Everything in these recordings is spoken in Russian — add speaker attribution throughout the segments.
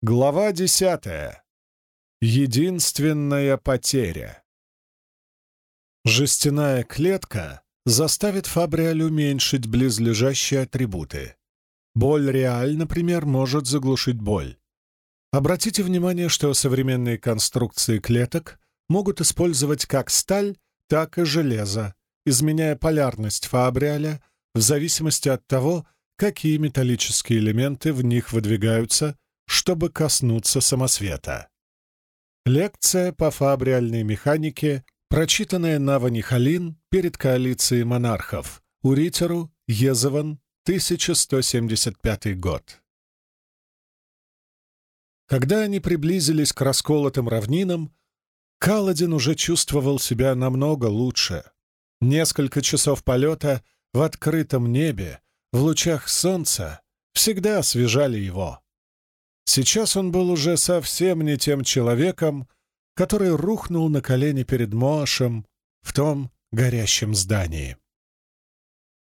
Speaker 1: Глава десятая. Единственная потеря. Жестяная клетка заставит Фабриаль уменьшить близлежащие атрибуты. Боль реаль, например, может заглушить боль. Обратите внимание, что современные конструкции клеток могут использовать как сталь, так и железо, изменяя полярность Фабриаля в зависимости от того, какие металлические элементы в них выдвигаются, чтобы коснуться самосвета. Лекция по фабриальной механике, прочитанная на Ванихалин перед коалицией монархов, Уритеру, Езован, 1175 год. Когда они приблизились к расколотым равнинам, Каладин уже чувствовал себя намного лучше. Несколько часов полета в открытом небе, в лучах солнца, всегда освежали его. Сейчас он был уже совсем не тем человеком, который рухнул на колени перед Моашем в том горящем здании.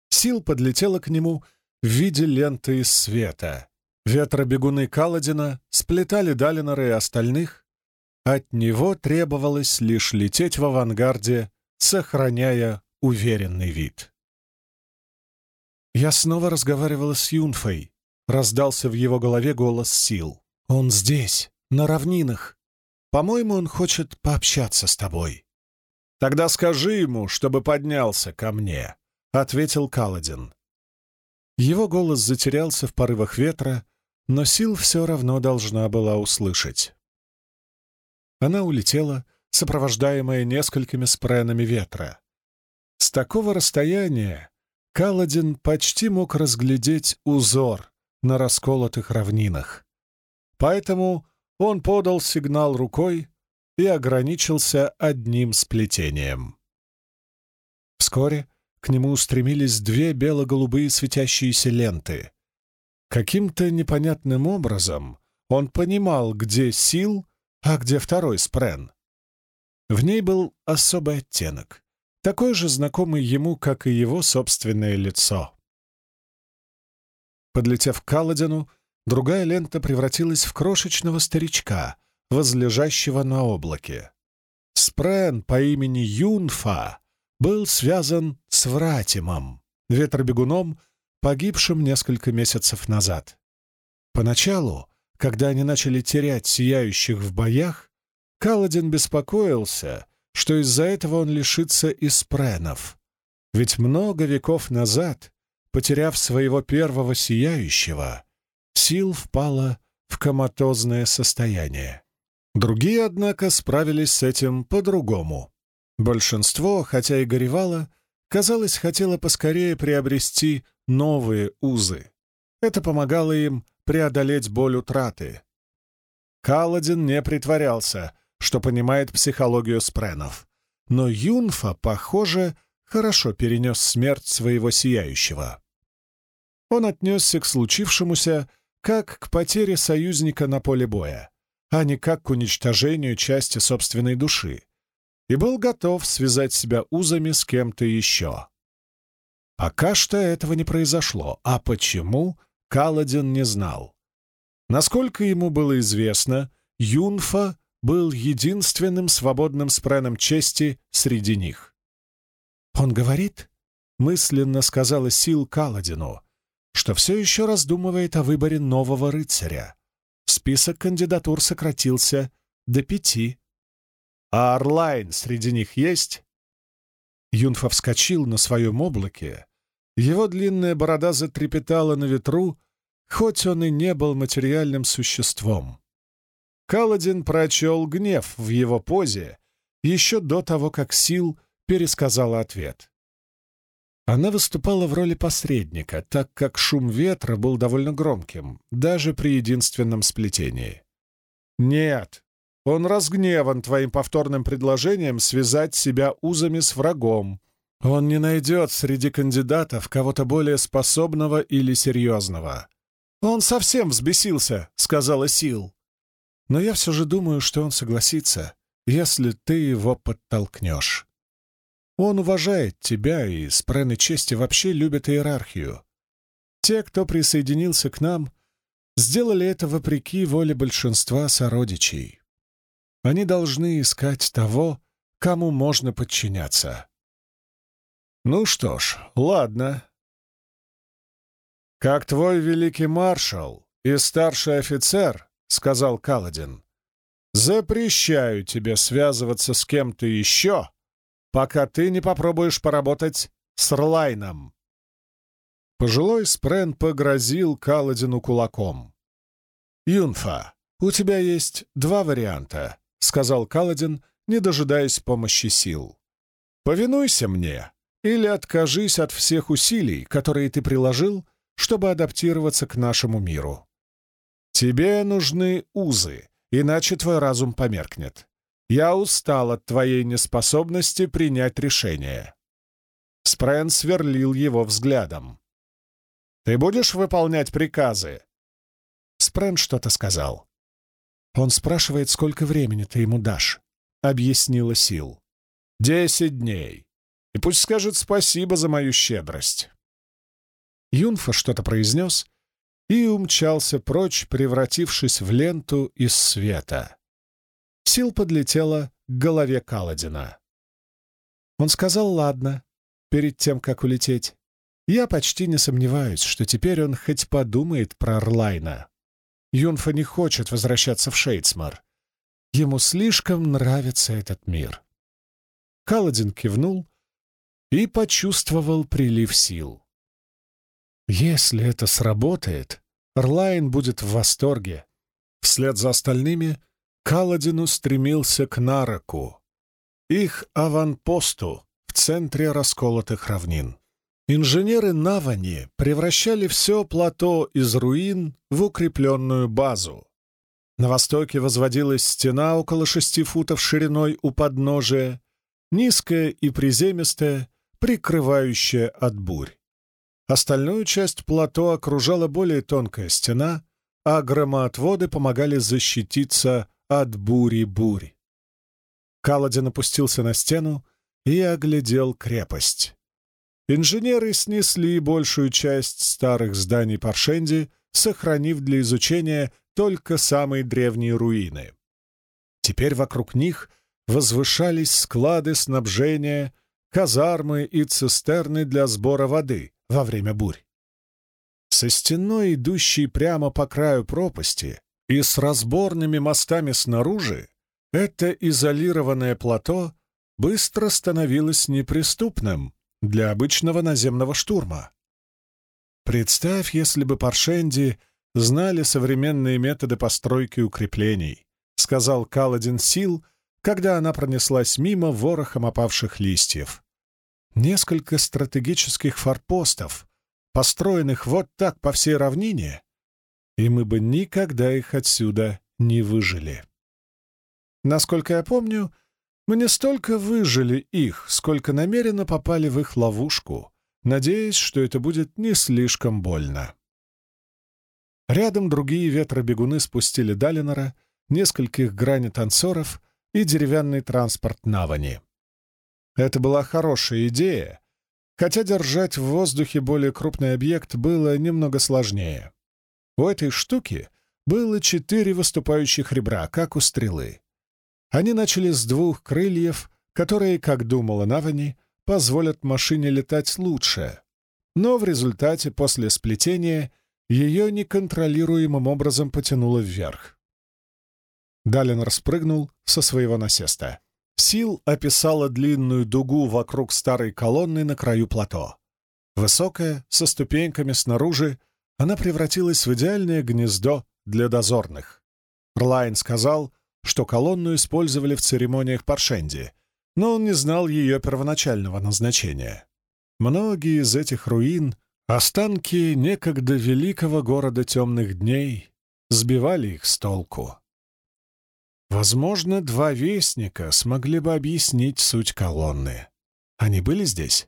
Speaker 1: Сил подлетела к нему в виде ленты из света. Ветробегуны Каладина сплетали Далинора и остальных. От него требовалось лишь лететь в авангарде, сохраняя уверенный вид. Я снова разговаривала с Юнфой. Раздался в его голове голос сил. «Он здесь, на равнинах. По-моему, он хочет пообщаться с тобой». «Тогда скажи ему, чтобы поднялся ко мне», — ответил Каладин. Его голос затерялся в порывах ветра, но Сил все равно должна была услышать. Она улетела, сопровождаемая несколькими спренами ветра. С такого расстояния Каладин почти мог разглядеть узор на расколотых равнинах. Поэтому он подал сигнал рукой и ограничился одним сплетением. Вскоре к нему устремились две бело-голубые светящиеся ленты. Каким-то непонятным образом он понимал, где сил, а где второй спрен. В ней был особый оттенок, такой же знакомый ему, как и его собственное лицо. Подлетев к Каладину, другая лента превратилась в крошечного старичка, возлежащего на облаке. Спрен по имени Юнфа был связан с Вратимом, ветробегуном, погибшим несколько месяцев назад. Поначалу, когда они начали терять сияющих в боях, Каладин беспокоился, что из-за этого он лишится испренов. Ведь много веков назад, потеряв своего первого сияющего, сил впала в коматозное состояние. Другие, однако, справились с этим по-другому. Большинство, хотя и горевало, казалось, хотело поскорее приобрести новые узы. Это помогало им преодолеть боль утраты. Каладин не притворялся, что понимает психологию спренов, но Юнфа, похоже, хорошо перенес смерть своего сияющего. Он отнесся к случившемуся как к потере союзника на поле боя, а не как к уничтожению части собственной души, и был готов связать себя узами с кем-то еще. Пока что этого не произошло, а почему, Каладин не знал. Насколько ему было известно, Юнфа был единственным свободным спреном чести среди них. «Он говорит», — мысленно сказала Сил Каладину, что все еще раздумывает о выборе нового рыцаря. Список кандидатур сократился до пяти. «А Орлайн среди них есть?» Юнфа вскочил на своем облаке. Его длинная борода затрепетала на ветру, хоть он и не был материальным существом. Каладин прочел гнев в его позе еще до того, как Сил пересказала ответ. Она выступала в роли посредника, так как шум ветра был довольно громким, даже при единственном сплетении. «Нет, он разгневан твоим повторным предложением связать себя узами с врагом. Он не найдет среди кандидатов кого-то более способного или серьезного. Он совсем взбесился, — сказала Сил. Но я все же думаю, что он согласится, если ты его подтолкнешь. Он уважает тебя, и спрены чести вообще любят иерархию. Те, кто присоединился к нам, сделали это вопреки воле большинства сородичей. Они должны искать того, кому можно подчиняться. Ну что ж, ладно. Как твой великий маршал и старший офицер, — сказал Каладин, — запрещаю тебе связываться с кем-то еще, пока ты не попробуешь поработать с Рлайном. Пожилой Спрен погрозил Каладину кулаком. «Юнфа, у тебя есть два варианта», — сказал Каладин, не дожидаясь помощи сил. «Повинуйся мне или откажись от всех усилий, которые ты приложил, чтобы адаптироваться к нашему миру. Тебе нужны узы, иначе твой разум померкнет. Я устал от твоей неспособности принять решение». Спрен сверлил его взглядом. «Ты будешь выполнять приказы?» Спрен что-то сказал. «Он спрашивает, сколько времени ты ему дашь», — объяснила Сил. «Десять дней. И пусть скажет спасибо за мою щедрость». Юнфа что-то произнес и умчался прочь, превратившись в ленту из света. Сил подлетела к голове Каладина. Он сказал «ладно» перед тем, как улететь. Я почти не сомневаюсь, что теперь он хоть подумает про Орлайна. Юнфа не хочет возвращаться в Шейдсмар. Ему слишком нравится этот мир. Каладин кивнул и почувствовал прилив сил. Если это сработает, Орлайн будет в восторге. Вслед за остальными Каладин устремился к Нараку, их аванпосту в центре расколотых равнин. Инженеры Навани превращали все плато из руин в укрепленную базу. На востоке возводилась стена около шести футов шириной у подножия, низкая и приземистая, прикрывающая от бурь. Остальную часть плато окружала более тонкая стена, а громоотводы помогали защититься от бури-бурь. Каладин опустился на стену и оглядел крепость. Инженеры снесли большую часть старых зданий Паршенди, сохранив для изучения только самые древние руины. Теперь вокруг них возвышались склады снабжения, казармы и цистерны для сбора воды во время бурь. Со стеной, идущей прямо по краю пропасти, и с разборными мостами снаружи, это изолированное плато быстро становилось неприступным, для обычного наземного штурма. Представь, если бы Паршенди знали современные методы постройки укреплений, сказал Каладин Сил, когда она пронеслась мимо ворохом опавших листьев. Несколько стратегических форпостов, построенных вот так по всей равнине, и мы бы никогда их отсюда не выжили. Насколько я помню, мы не столько выжили их, сколько намеренно попали в их ловушку, надеясь, что это будет не слишком больно. Рядом другие ветробегуны спустили Далинора, нескольких грани-танцоров и деревянный транспорт Навани. Это была хорошая идея, хотя держать в воздухе более крупный объект было немного сложнее. У этой штуки было четыре выступающих ребра, как у стрелы. Они начали с двух крыльев, которые, как думала Навани, позволят машине летать лучше. Но в результате, после сплетения, ее неконтролируемым образом потянуло вверх. Далин распрыгнул со своего насеста. Сил описала длинную дугу вокруг старой колонны на краю плато. Высокая, со ступеньками снаружи, она превратилась в идеальное гнездо для дозорных. Рлайн сказал, что колонну использовали в церемониях Паршенди, но он не знал ее первоначального назначения. Многие из этих руин — останки некогда великого города темных дней, сбивали их с толку. Возможно, два вестника смогли бы объяснить суть колонны. Они были здесь?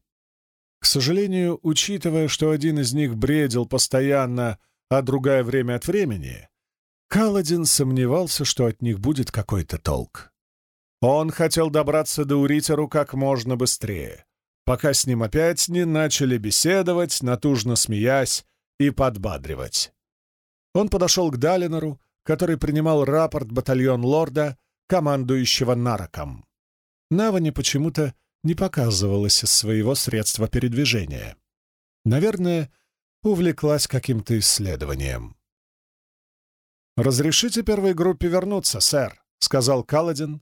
Speaker 1: К сожалению, учитывая, что один из них бредил постоянно, а другая время от времени, Каладин сомневался, что от них будет какой-то толк. Он хотел добраться до Уритеру как можно быстрее, пока с ним опять не начали беседовать, натужно смеясь и подбадривать. Он подошел к Далинору, который принимал рапорт батальон лорда, командующего Нароком. Навани почему-то не показывалась из своего средства передвижения. Наверное, увлеклась каким-то исследованием. «Разрешите первой группе вернуться, сэр», — сказал Каладин.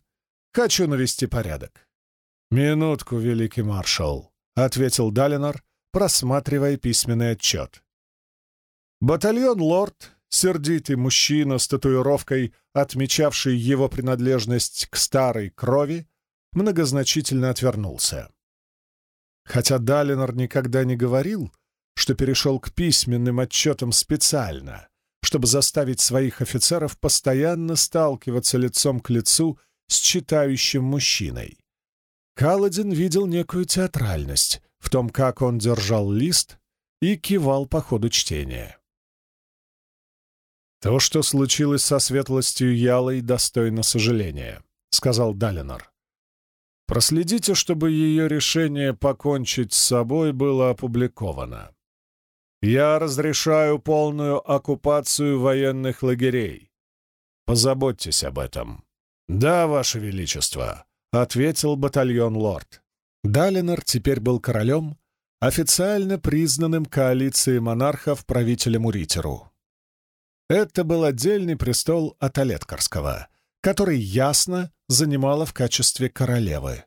Speaker 1: «Хочу навести порядок». «Минутку, великий маршал», — ответил Далинор, просматривая письменный отчет. Батальон «Лорд», сердитый мужчина с татуировкой, отмечавший его принадлежность к старой крови, многозначительно отвернулся. Хотя Далинор никогда не говорил, что перешел к письменным отчетам специально, чтобы заставить своих офицеров постоянно сталкиваться лицом к лицу с читающим мужчиной. Каладин видел некую театральность в том, как он держал лист и кивал по ходу чтения. «То, что случилось со светлостью Ялой, достойно сожаления», — сказал Далинор. «Проследите, чтобы ее решение покончить с собой было опубликовано. Я разрешаю полную оккупацию военных лагерей. Позаботьтесь об этом. Да, Ваше Величество, ответил батальон лорд. Далинор теперь был королем, официально признанным коалицией монархов правителем Уритеру. Это был отдельный престол от Олеткарского, который ясно занимала в качестве королевы.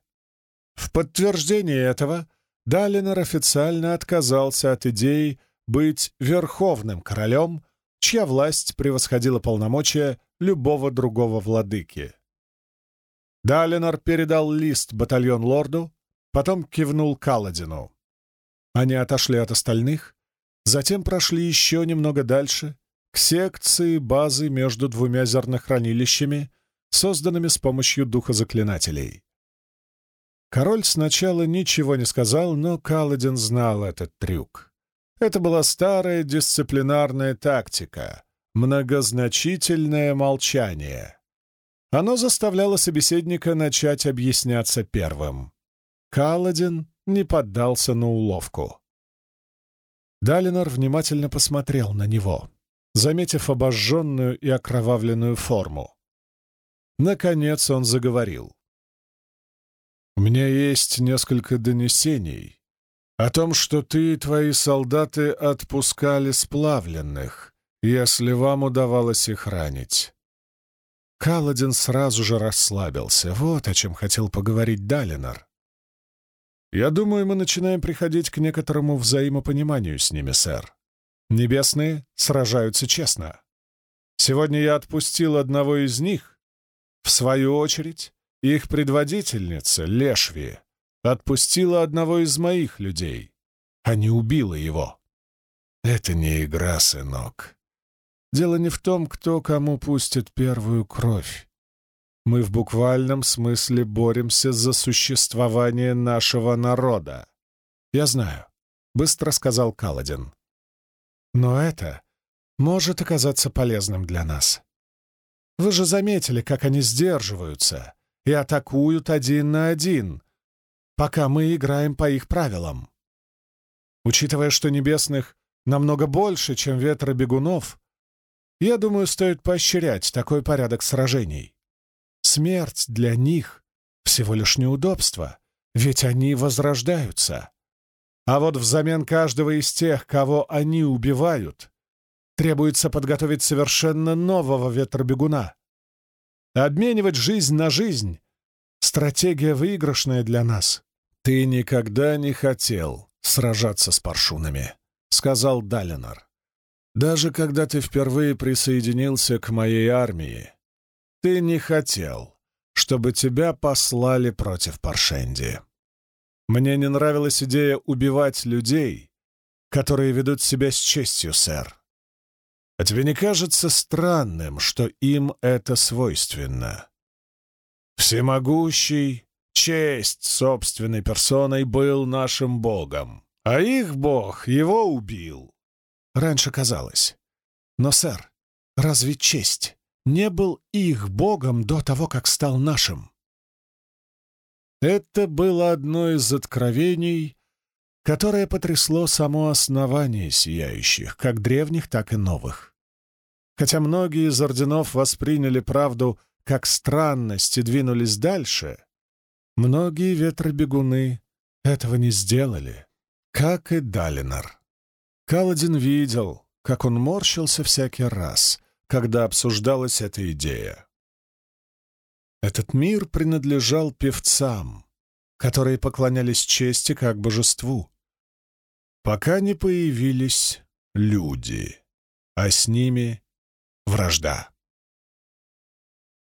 Speaker 1: В подтверждение этого Далинор официально отказался от идеи быть верховным королем, чья власть превосходила полномочия любого другого владыки. Далинор передал лист батальон лорду, потом кивнул Каладину. Они отошли от остальных, затем прошли еще немного дальше, к секции базы между двумя зернохранилищами, созданными с помощью духа заклинателей. Король сначала ничего не сказал, но Каладин знал этот трюк. Это была старая дисциплинарная тактика — многозначительное молчание. Оно заставляло собеседника начать объясняться первым. Каладин не поддался на уловку. Далинор внимательно посмотрел на него, заметив обожженную и окровавленную форму. Наконец он заговорил. «У меня есть несколько донесений, о том, что ты и твои солдаты отпускали сплавленных, если вам удавалось их ранить. Каладин сразу же расслабился. Вот о чем хотел поговорить Далинор. «Я думаю, мы начинаем приходить к некоторому взаимопониманию с ними, сэр. Небесные сражаются честно. Сегодня я отпустил одного из них. В свою очередь, их предводительница, Лешви, отпустила одного из моих людей, а не убила его. Это не игра, сынок. Дело не в том, кто кому пустит первую кровь. Мы в буквальном смысле боремся за существование нашего народа. Я знаю, — быстро сказал Каладин. Но это может оказаться полезным для нас. Вы же заметили, как они сдерживаются и атакуют один на один, пока мы играем по их правилам. Учитывая, что небесных намного больше, чем ветра бегунов, я думаю, стоит поощрять такой порядок сражений. Смерть для них — всего лишь неудобство, ведь они возрождаются. А вот взамен каждого из тех, кого они убивают, требуется подготовить совершенно нового ветробегуна. Обменивать жизнь на жизнь — стратегия выигрышная для нас. «Ты никогда не хотел сражаться с паршунами», — сказал Далинор. «Даже когда ты впервые присоединился к моей армии, ты не хотел, чтобы тебя послали против Паршенди. Мне не нравилась идея убивать людей, которые ведут себя с честью, сэр. А тебе не кажется странным, что им это свойственно? Всемогущий, честь собственной персоной был нашим богом, а их бог его убил. Раньше казалось. Но, сэр, разве честь не был их богом до того, как стал нашим? Это было одно из откровений, которое потрясло само основание сияющих, как древних, так и новых. хотя многие из орденов восприняли правду как странность и двинулись дальше, многие ветробегуны этого не сделали, как и Далинор. Каладин видел, как он морщился всякий раз, когда обсуждалась эта идея. Этот мир принадлежал певцам, которые поклонялись чести как божеству, пока не появились люди, а с ними вражда.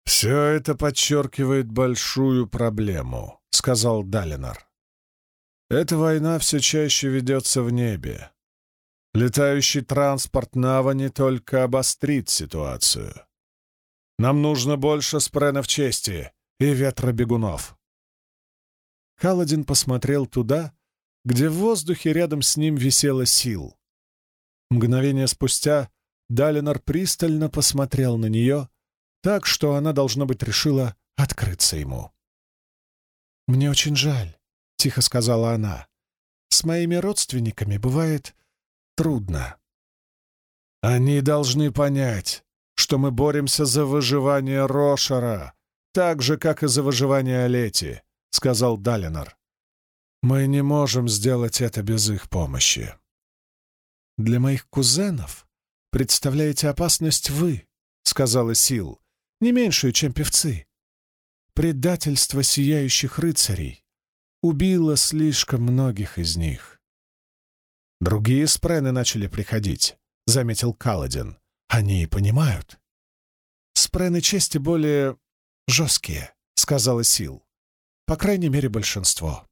Speaker 1: «Все это подчеркивает большую проблему», — сказал Далинор. «Эта война все чаще ведется в небе. Летающий транспорт Навани только обострит ситуацию. Нам нужно больше спренов чести и ветра бегунов». Каладин посмотрел туда, где в воздухе рядом с ним висела сил. Мгновение спустя Далинор пристально посмотрел на нее, так что она, должно быть, решила открыться ему. «Мне очень жаль», — тихо сказала она. «С моими родственниками бывает трудно. Они должны понять, что мы боремся за выживание Рошара, так же, как и за выживание Олети», — сказал Далинор. Мы не можем сделать это без их помощи. Для моих кузенов представляете опасность вы, сказала Сил, не меньшую, чем певцы. Предательство сияющих рыцарей убило слишком многих из них. Другие спрены начали приходить, заметил Каладин. Они понимают. Спрены чести более жесткие, сказала Сил. По крайней мере, большинство.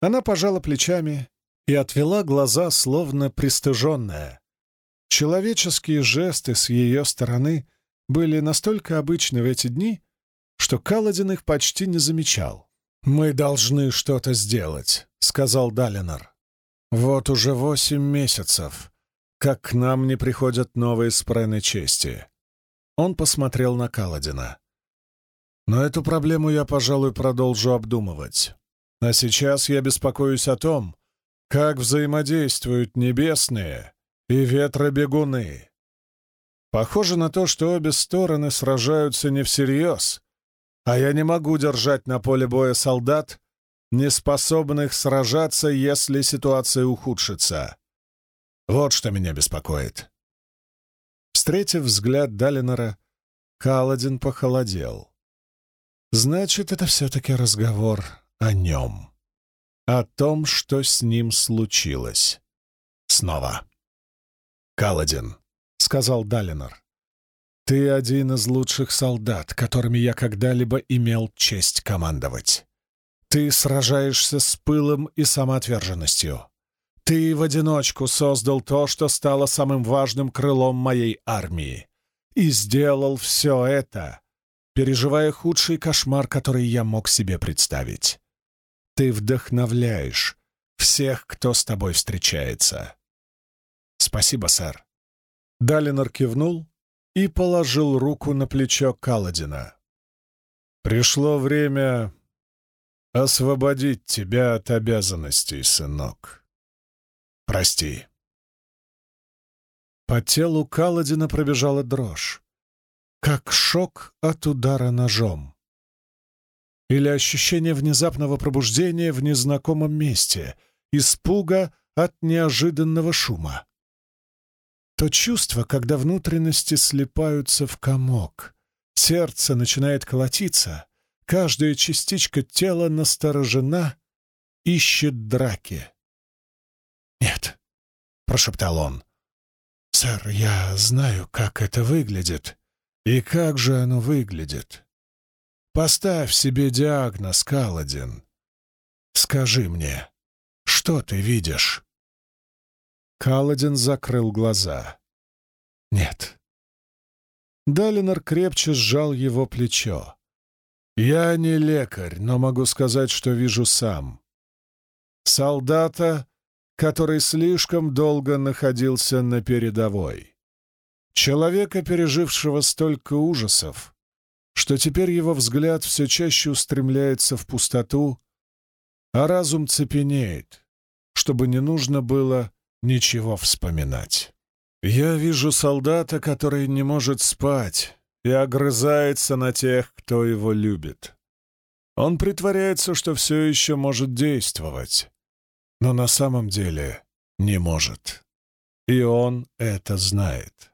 Speaker 1: Она пожала плечами и отвела глаза, словно пристыженная. Человеческие жесты с ее стороны были настолько обычны в эти дни, что Каладин их почти не замечал. «Мы должны что-то сделать», — сказал Далинор. «Вот уже восемь месяцев, как к нам не приходят новые спрены чести». Он посмотрел на Каладина. «Но эту проблему я, пожалуй, продолжу обдумывать. А сейчас я беспокоюсь о том, как взаимодействуют небесные и ветробегуны. Похоже на то, что обе стороны сражаются не всерьез, а я не могу держать на поле боя солдат, не способных сражаться, если ситуация ухудшится. Вот что меня беспокоит. Встретив взгляд Далинора, Каладин похолодел. Значит, это все-таки разговор о нем. О том, что с ним случилось. Снова. «Каладин», — сказал Далинор, — «ты один из лучших солдат, которыми я когда-либо имел честь командовать. Ты сражаешься с пылом и самоотверженностью. Ты в одиночку создал то, что стало самым важным крылом моей армии. И сделал все это, переживая худший кошмар, который я мог себе представить. Ты вдохновляешь всех, кто с тобой встречается. Спасибо, сэр. Далинор кивнул и положил руку на плечо Каладина. Пришло время освободить тебя от обязанностей, сынок. Прости. По телу Каладина пробежала дрожь, как шок от удара ножом или ощущение внезапного пробуждения в незнакомом месте, испуга от неожиданного шума. То чувство, когда внутренности слипаются в комок, сердце начинает колотиться, каждая частичка тела насторожена, ищет драки. «Нет», — прошептал он, — «сэр, я знаю, как это выглядит, и как же оно выглядит. Поставь себе диагноз, Каладин. Скажи мне, что ты видишь?» Каладин закрыл глаза. «Нет». Далинор крепче сжал его плечо. «Я не лекарь, но могу сказать, что вижу сам. Солдата, который слишком долго находился на передовой. Человека, пережившего столько ужасов, что теперь его взгляд все чаще устремляется в пустоту, а разум цепенеет, чтобы не нужно было ничего вспоминать. Я вижу солдата, который не может спать и огрызается на тех, кто его любит. Он притворяется, что все еще может действовать, но на самом деле не может. И он это знает.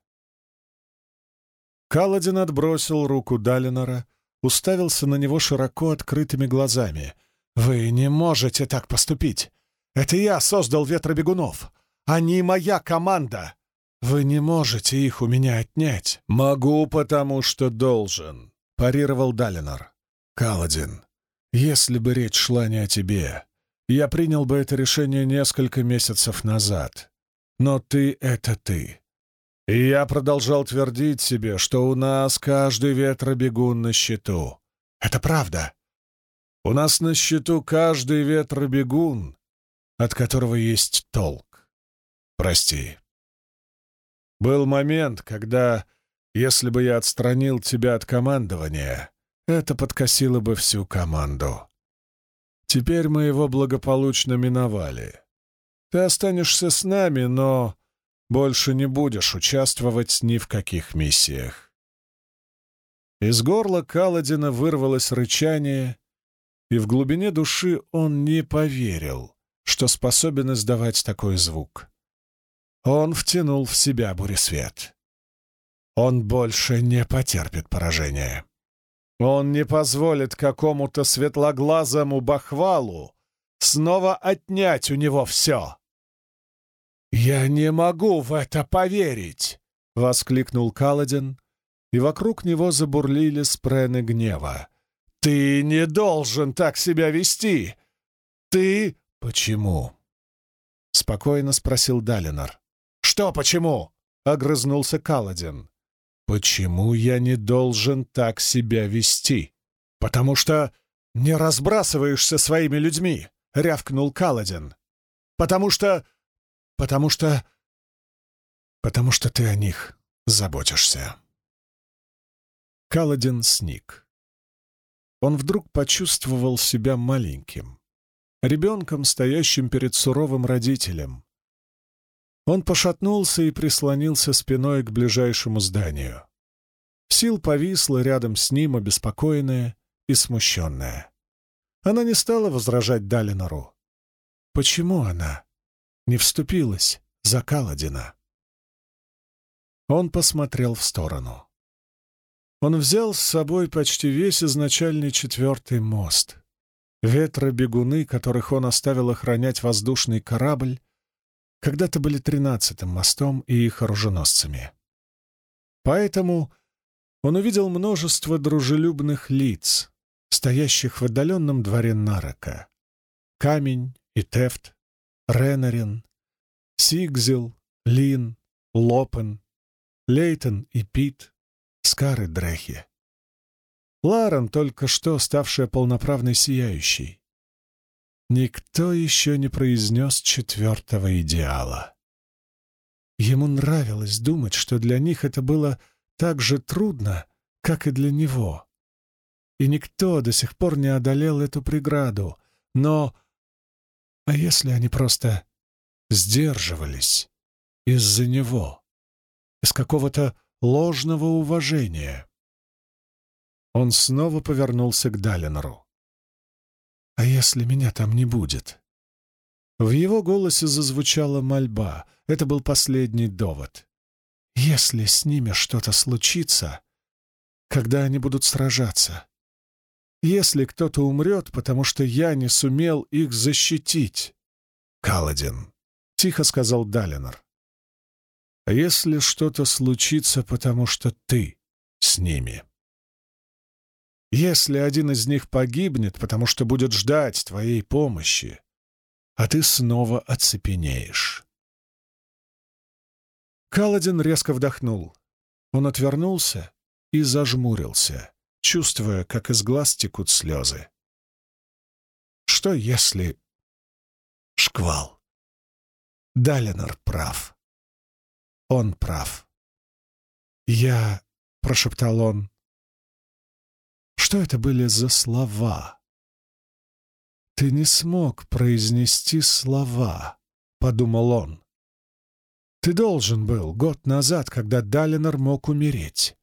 Speaker 1: Каладин отбросил руку Далинора, уставился на него широко открытыми глазами. «Вы не можете так поступить! Это я создал ветробегунов! Они моя команда! Вы не можете их у меня отнять!» «Могу, потому что должен», — парировал Далинор. «Каладин, если бы речь шла не о тебе, я принял бы это решение несколько месяцев назад. Но ты — это ты. И я продолжал твердить себе, что у нас каждый ветробегун на счету. Это правда. У нас на счету каждый ветробегун, от которого есть толк. Прости. Был момент, когда, если бы я отстранил тебя от командования, это подкосило бы всю команду. Теперь мы его благополучно миновали. Ты останешься с нами, но больше не будешь участвовать ни в каких миссиях. Из горла Каладина вырвалось рычание, и в глубине души он не поверил, что способен издавать такой звук. Он втянул в себя буресвет. Он больше не потерпит поражения. Он не позволит какому-то светлоглазому бахвалу снова отнять у него все. «Я не могу в это поверить!» — воскликнул Каладин, и вокруг него забурлили спрены гнева. «Ты не должен так себя вести! Ты...» «Почему?» — спокойно спросил Далинор. «Что почему?» — огрызнулся Каладин. «Почему я не должен так себя вести?» «Потому что не разбрасываешься своими людьми», — рявкнул Каладин. «Потому что... потому что... потому что ты о них заботишься». Каладин сник. Он вдруг почувствовал себя маленьким, ребенком, стоящим перед суровым родителем, он пошатнулся и прислонился спиной к ближайшему зданию. Сил повисла рядом с ним, обеспокоенная и смущенная. Она не стала возражать Далинору. Почему она не вступилась за Каладина? Он посмотрел в сторону. Он взял с собой почти весь изначальный четвертый мост. Ветробегуны, которых он оставил охранять воздушный корабль, когда-то были тринадцатым мостом и их оруженосцами. Поэтому он увидел множество дружелюбных лиц, стоящих в отдаленном дворе Нарока. Камень и Тефт, Ренарин, Сигзил, Лин, Лопен, Лейтон и Пит, Скар и Дрехи. Ларен, только что ставшая полноправной сияющей, Никто еще не произнес четвертого идеала. Ему нравилось думать, что для них это было так же трудно, как и для него. И никто до сих пор не одолел эту преграду. Но... А если они просто сдерживались из-за него, из какого-то ложного уважения? Он снова повернулся к Далинору. «А если меня там не будет?» В его голосе зазвучала мольба. Это был последний довод. «Если с ними что-то случится, когда они будут сражаться, если кто-то умрет, потому что я не сумел их защитить...» «Каладин», — тихо сказал Далинор. «А если что-то случится, потому что ты с ними?» Если один из них погибнет, потому что будет ждать твоей помощи, а ты снова оцепенеешь. Каладин резко вдохнул. Он отвернулся и зажмурился, чувствуя, как из глаз текут слезы. Что если... Шквал. Далинор прав. Он прав. «Я...» — прошептал он. Что это были за слова? «Ты не смог произнести слова», — подумал он. Ты должен был год назад, когда Далинор мог умереть.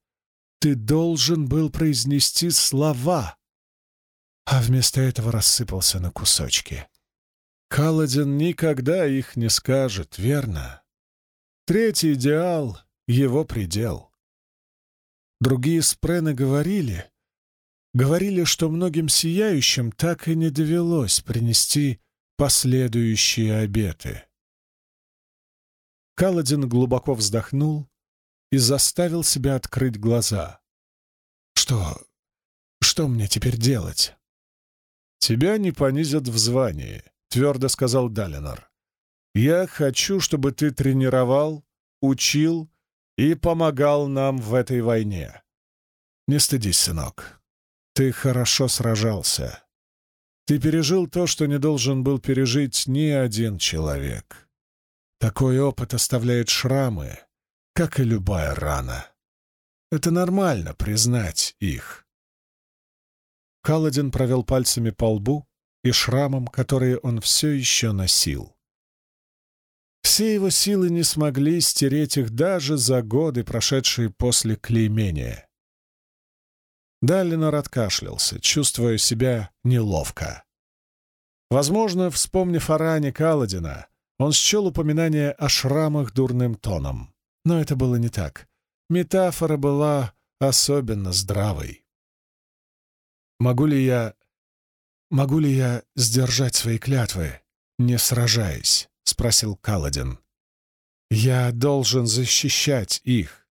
Speaker 1: Ты должен был произнести слова, а вместо этого рассыпался на кусочки. Каладин никогда их не скажет, верно? Третий идеал — его предел. Другие спрены говорили, говорили, что многим сияющим так и не довелось принести последующие обеты. Каладин глубоко вздохнул и заставил себя открыть глаза. «Что... что мне теперь делать?» «Тебя не понизят в звании», — твердо сказал Далинор. «Я хочу, чтобы ты тренировал, учил и помогал нам в этой войне. Не стыдись, сынок. Ты хорошо сражался. Ты пережил то, что не должен был пережить ни один человек. Такой опыт оставляет шрамы, как и любая рана. Это нормально признать их. Каладин провел пальцами по лбу и шрамам, которые он все еще носил. Все его силы не смогли стереть их даже за годы, прошедшие после клеймения. Даллинор откашлялся, чувствуя себя неловко. Возможно, вспомнив о ране Каладина, он счел упоминание о шрамах дурным тоном. Но это было не так. Метафора была особенно здравой. «Могу ли я... могу ли я сдержать свои клятвы, не сражаясь?» — спросил Каладин. «Я должен защищать их.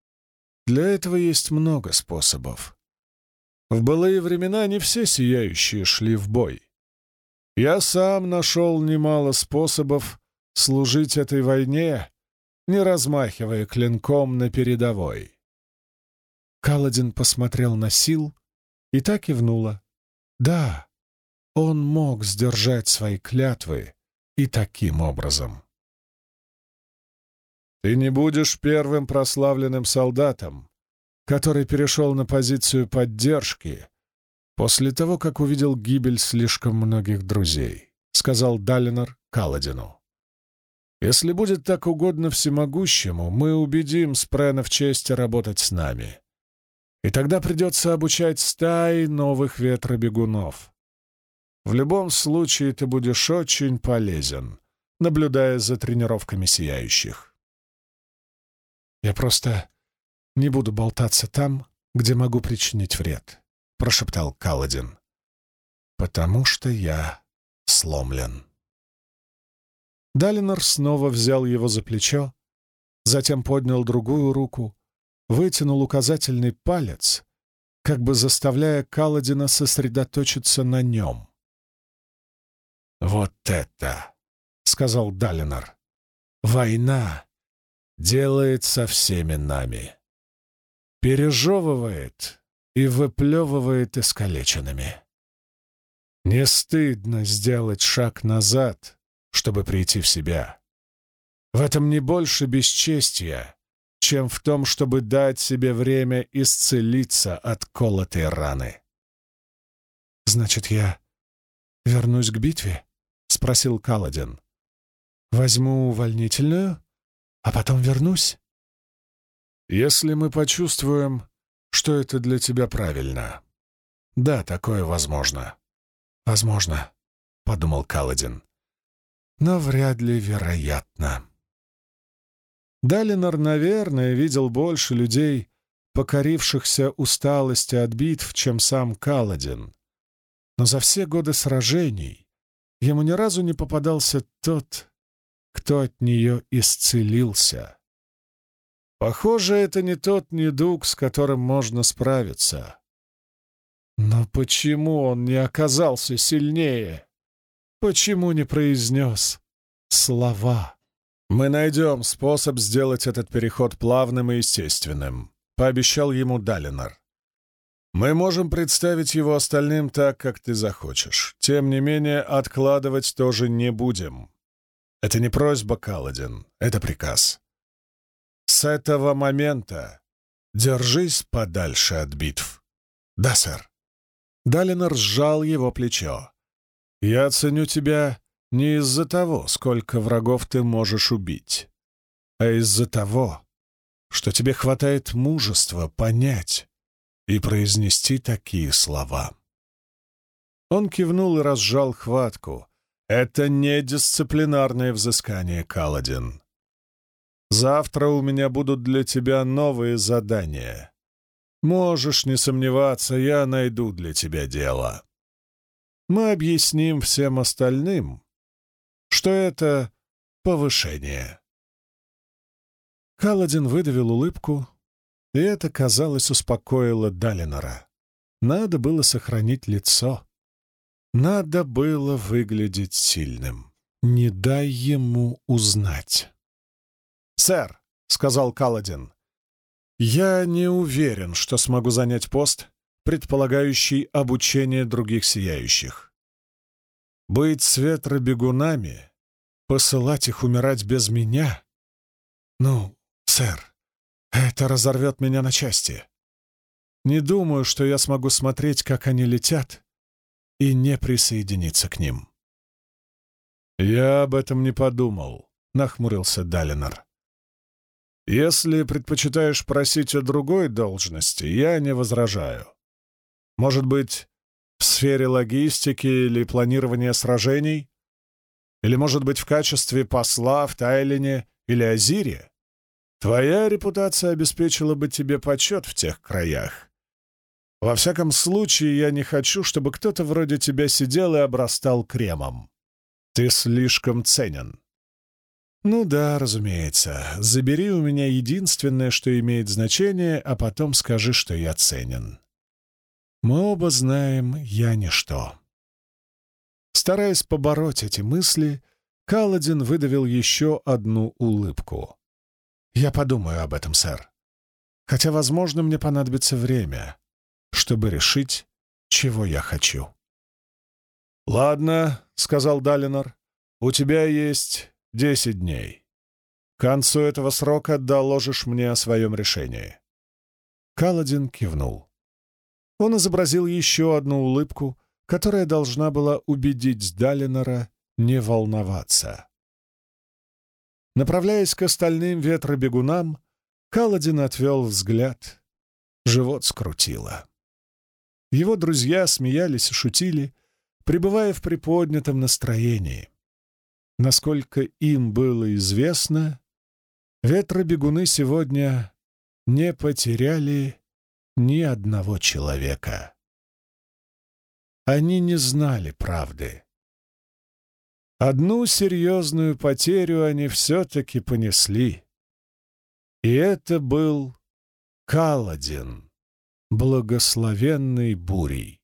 Speaker 1: Для этого есть много способов. В былые времена не все сияющие шли в бой. Я сам нашел немало способов служить этой войне, не размахивая клинком на передовой. Каладин посмотрел на Сил и так кивнула. Да, он мог сдержать свои клятвы и таким образом. «Ты не будешь первым прославленным солдатом, который перешел на позицию поддержки после того, как увидел гибель слишком многих друзей», — сказал Далинор Каладину. «Если будет так угодно всемогущему, мы убедим Спрена в чести работать с нами. И тогда придется обучать стаи новых ветробегунов. В любом случае ты будешь очень полезен, наблюдая за тренировками сияющих». «Я просто не буду болтаться там, где могу причинить вред», — прошептал Каладин. «Потому что я сломлен». Далинор снова взял его за плечо, затем поднял другую руку, вытянул указательный палец, как бы заставляя Каладина сосредоточиться на нем. «Вот это!» — сказал Далинор. «Война делает со всеми нами» пережевывает и выплевывает искалеченными. Не стыдно сделать шаг назад, чтобы прийти в себя. В этом не больше бесчестия, чем в том, чтобы дать себе время исцелиться от колотой раны. «Значит, я вернусь к битве?» — спросил Каладин. «Возьму увольнительную, а потом вернусь?» Если мы почувствуем, что это для тебя правильно. Да, такое возможно. Возможно, — подумал Каладин. Но вряд ли вероятно. Далинор, наверное, видел больше людей, покорившихся усталости от битв, чем сам Каладин. Но за все годы сражений ему ни разу не попадался тот, кто от нее исцелился. Похоже, это не тот недуг, с которым можно справиться. Но почему он не оказался сильнее? Почему не произнес слова? «Мы найдем способ сделать этот переход плавным и естественным», — пообещал ему Далинор. «Мы можем представить его остальным так, как ты захочешь. Тем не менее, откладывать тоже не будем. Это не просьба, Каладин, это приказ. С этого момента держись подальше от битв. Да, сэр. Далинор сжал его плечо. Я ценю тебя не из-за того, сколько врагов ты можешь убить, а из-за того, что тебе хватает мужества понять и произнести такие слова. Он кивнул и разжал хватку. «Это не дисциплинарное взыскание, Каладин. Завтра у меня будут для тебя новые задания. Можешь не сомневаться, я найду для тебя дело. Мы объясним всем остальным, что это повышение». Каладин выдавил улыбку, и это, казалось, успокоило Далинора. Надо было сохранить лицо. Надо было выглядеть сильным. Не дай ему узнать. «Сэр», — сказал Каладин, — «я не уверен, что смогу занять пост, предполагающий обучение других сияющих. Быть с ветробегунами, посылать их умирать без меня? Ну, сэр, это разорвет меня на части. Не думаю, что я смогу смотреть, как они летят, и не присоединиться к ним. «Я об этом не подумал», — нахмурился Далинор. «Если предпочитаешь просить о другой должности, я не возражаю. Может быть, в сфере логистики или планирования сражений? Или, может быть, в качестве посла в Тайлине или Азире? Твоя репутация обеспечила бы тебе почет в тех краях. Во всяком случае, я не хочу, чтобы кто-то вроде тебя сидел и обрастал кремом. Ты слишком ценен. Ну да, разумеется. Забери у меня единственное, что имеет значение, а потом скажи, что я ценен. Мы оба знаем, я ничто. Стараясь побороть эти мысли, Каладин выдавил еще одну улыбку. «Я подумаю об этом, сэр. Хотя, возможно, мне понадобится время чтобы решить, чего я хочу. «Ладно», — сказал Далинор, — «у тебя есть десять дней. К концу этого срока доложишь мне о своем решении». Каладин кивнул. Он изобразил еще одну улыбку, которая должна была убедить Далинора не волноваться. Направляясь к остальным ветробегунам, Каладин отвел взгляд. Живот скрутило. Его друзья смеялись и шутили, пребывая в приподнятом настроении. Насколько им было известно, ветробегуны сегодня не потеряли ни одного человека. Они не знали правды. Одну серьезную потерю они все-таки понесли. И это был Каладин благословенной бурей.